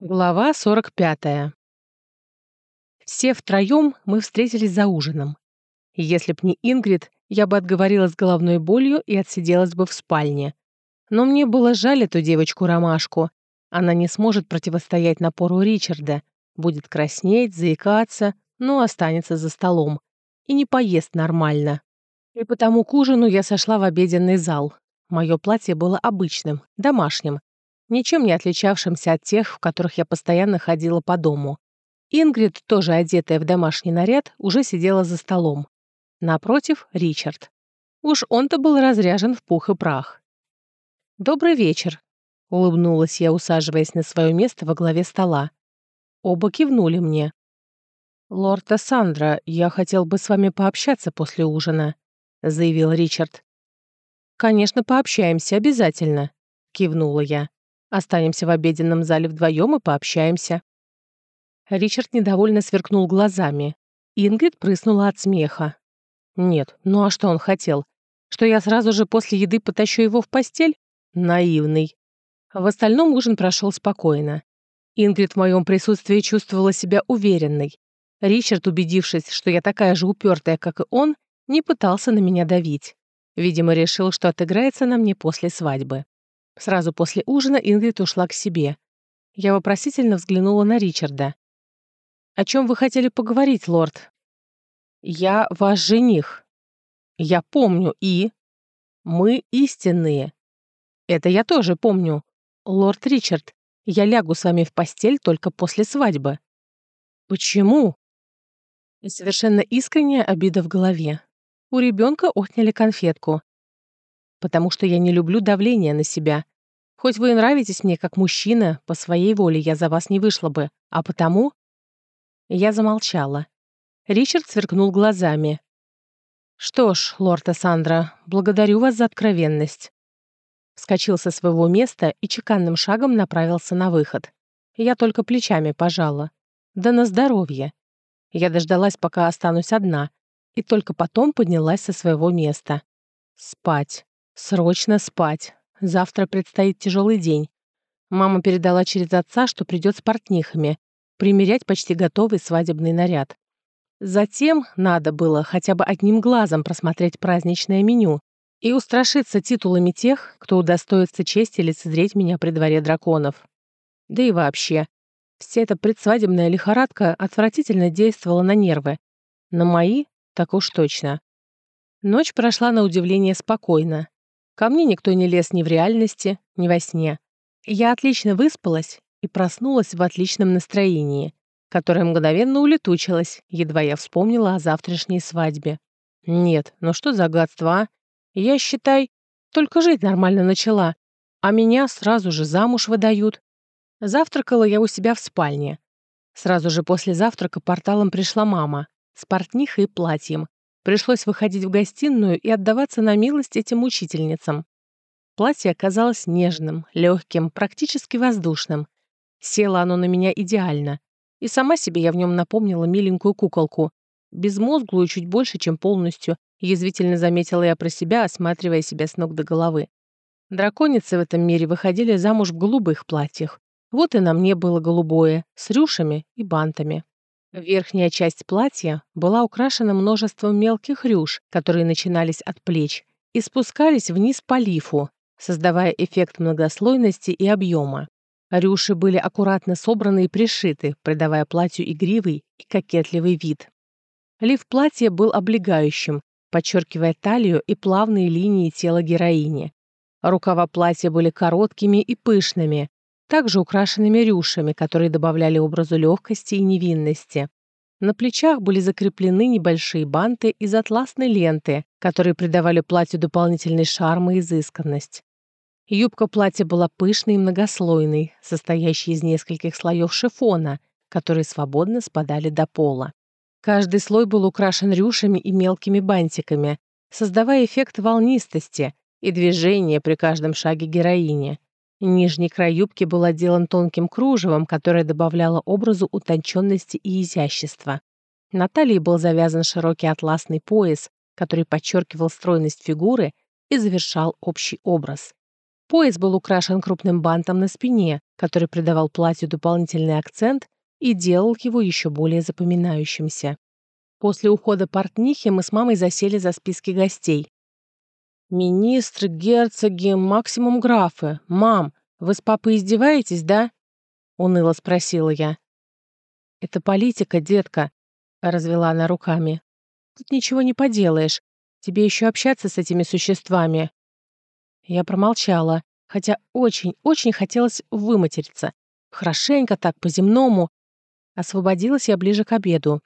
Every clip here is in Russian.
Глава 45. Все втроем мы встретились за ужином. Если б не Ингрид, я бы отговорилась головной болью и отсиделась бы в спальне. Но мне было жаль эту девочку-ромашку. Она не сможет противостоять напору Ричарда, будет краснеть, заикаться, но останется за столом. И не поест нормально. И потому к ужину я сошла в обеденный зал. Мое платье было обычным, домашним, ничем не отличавшимся от тех, в которых я постоянно ходила по дому. Ингрид, тоже одетая в домашний наряд, уже сидела за столом. Напротив — Ричард. Уж он-то был разряжен в пух и прах. «Добрый вечер», — улыбнулась я, усаживаясь на свое место во главе стола. Оба кивнули мне. «Лорд Сандра, я хотел бы с вами пообщаться после ужина», — заявил Ричард. «Конечно, пообщаемся, обязательно», — кивнула я. Останемся в обеденном зале вдвоем и пообщаемся». Ричард недовольно сверкнул глазами. Ингрид прыснула от смеха. «Нет, ну а что он хотел? Что я сразу же после еды потащу его в постель? Наивный». В остальном ужин прошел спокойно. Ингрид в моем присутствии чувствовала себя уверенной. Ричард, убедившись, что я такая же упертая, как и он, не пытался на меня давить. Видимо, решил, что отыграется на мне после свадьбы. Сразу после ужина Ингрид ушла к себе. Я вопросительно взглянула на Ричарда. «О чем вы хотели поговорить, лорд?» «Я ваш жених. Я помню и...» «Мы истинные. Это я тоже помню. Лорд Ричард, я лягу с вами в постель только после свадьбы». «Почему?» Совершенно искренняя обида в голове. У ребенка отняли конфетку потому что я не люблю давления на себя. Хоть вы и нравитесь мне как мужчина, по своей воле я за вас не вышла бы, а потому...» Я замолчала. Ричард сверкнул глазами. «Что ж, лорд Эссандра, благодарю вас за откровенность». Вскочил со своего места и чеканным шагом направился на выход. Я только плечами пожала. Да на здоровье. Я дождалась, пока останусь одна, и только потом поднялась со своего места. Спать. Срочно спать. Завтра предстоит тяжелый день. Мама передала через отца, что придет с портнихами, примерять почти готовый свадебный наряд. Затем надо было хотя бы одним глазом просмотреть праздничное меню и устрашиться титулами тех, кто удостоится чести лицезреть меня при дворе драконов. Да и вообще, вся эта предсвадебная лихорадка отвратительно действовала на нервы. На мои так уж точно. Ночь прошла на удивление спокойно. Ко мне никто не лез ни в реальности, ни во сне. Я отлично выспалась и проснулась в отличном настроении, которое мгновенно улетучилось, едва я вспомнила о завтрашней свадьбе. Нет, ну что за гадство, а? Я, считай, только жить нормально начала, а меня сразу же замуж выдают. Завтракала я у себя в спальне. Сразу же после завтрака порталом пришла мама с портнихой и платьем, Пришлось выходить в гостиную и отдаваться на милость этим учительницам. Платье оказалось нежным, легким, практически воздушным. Село оно на меня идеально. И сама себе я в нем напомнила миленькую куколку. Безмозглую чуть больше, чем полностью, язвительно заметила я про себя, осматривая себя с ног до головы. Драконицы в этом мире выходили замуж в голубых платьях. Вот и на мне было голубое, с рюшами и бантами. Верхняя часть платья была украшена множеством мелких рюш, которые начинались от плеч и спускались вниз по лифу, создавая эффект многослойности и объема. Рюши были аккуратно собраны и пришиты, придавая платью игривый и кокетливый вид. Лиф платья был облегающим, подчеркивая талию и плавные линии тела героини. Рукава платья были короткими и пышными, также украшенными рюшами, которые добавляли образу легкости и невинности. На плечах были закреплены небольшие банты из атласной ленты, которые придавали платью дополнительный шарм и изысканность. Юбка платья была пышной и многослойной, состоящей из нескольких слоев шифона, которые свободно спадали до пола. Каждый слой был украшен рюшами и мелкими бантиками, создавая эффект волнистости и движения при каждом шаге героини. Нижний край юбки был отделан тонким кружевом, которое добавляло образу утонченности и изящества. На талии был завязан широкий атласный пояс, который подчеркивал стройность фигуры и завершал общий образ. Пояс был украшен крупным бантом на спине, который придавал платью дополнительный акцент и делал его еще более запоминающимся. После ухода портнихи мы с мамой засели за списки гостей. «Министры, герцоги, максимум графы. Мам, вы с папой издеваетесь, да?» — уныло спросила я. «Это политика, детка», — развела она руками. «Тут ничего не поделаешь. Тебе еще общаться с этими существами. Я промолчала, хотя очень-очень хотелось выматериться. Хорошенько так, по-земному. Освободилась я ближе к обеду.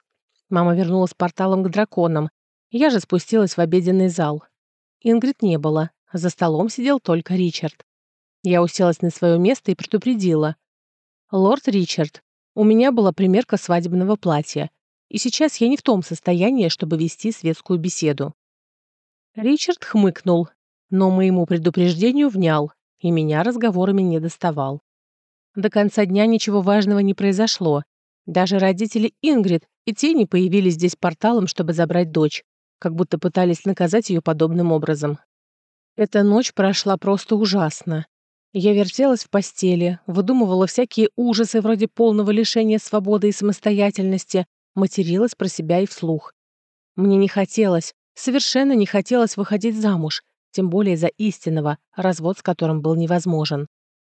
Мама вернулась порталом к драконам. Я же спустилась в обеденный зал. Ингрид не было. За столом сидел только Ричард. Я уселась на свое место и предупредила. «Лорд Ричард, у меня была примерка свадебного платья, и сейчас я не в том состоянии, чтобы вести светскую беседу». Ричард хмыкнул, но моему предупреждению внял и меня разговорами не доставал. До конца дня ничего важного не произошло. Даже родители Ингрид и те не появились здесь порталом, чтобы забрать дочь, как будто пытались наказать ее подобным образом. Эта ночь прошла просто ужасно. Я вертелась в постели, выдумывала всякие ужасы вроде полного лишения свободы и самостоятельности, материлась про себя и вслух. Мне не хотелось, совершенно не хотелось выходить замуж, тем более за истинного, развод с которым был невозможен.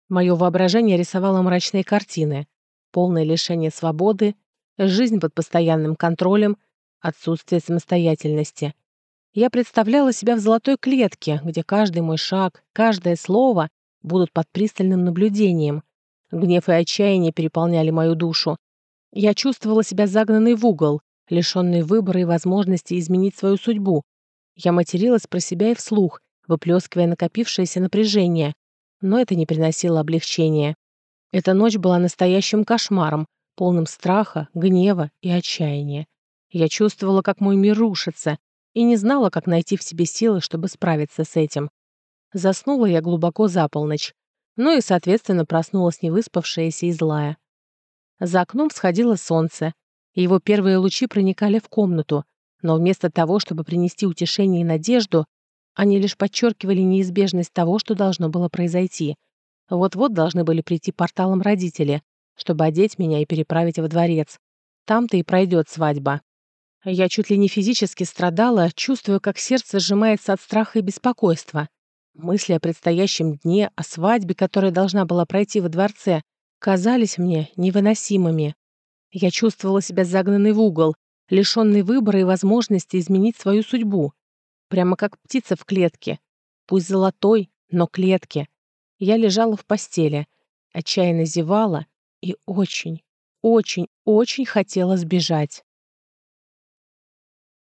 Мое воображение рисовало мрачные картины. Полное лишение свободы, жизнь под постоянным контролем, отсутствие самостоятельности. Я представляла себя в золотой клетке, где каждый мой шаг, каждое слово будут под пристальным наблюдением. Гнев и отчаяние переполняли мою душу. Я чувствовала себя загнанной в угол, лишенной выбора и возможности изменить свою судьбу. Я материлась про себя и вслух, выплескивая накопившееся напряжение, но это не приносило облегчения. Эта ночь была настоящим кошмаром, полным страха, гнева и отчаяния. Я чувствовала, как мой мир рушится, и не знала, как найти в себе силы, чтобы справиться с этим. Заснула я глубоко за полночь, ну и, соответственно, проснулась невыспавшаяся и злая. За окном всходило солнце, его первые лучи проникали в комнату, но вместо того, чтобы принести утешение и надежду, они лишь подчеркивали неизбежность того, что должно было произойти. Вот-вот должны были прийти порталом родители, чтобы одеть меня и переправить во дворец. Там-то и пройдет свадьба. Я чуть ли не физически страдала, чувствуя, как сердце сжимается от страха и беспокойства. Мысли о предстоящем дне, о свадьбе, которая должна была пройти во дворце, казались мне невыносимыми. Я чувствовала себя загнанной в угол, лишенной выбора и возможности изменить свою судьбу. Прямо как птица в клетке. Пусть золотой, но клетке. Я лежала в постели, отчаянно зевала и очень, очень, очень хотела сбежать.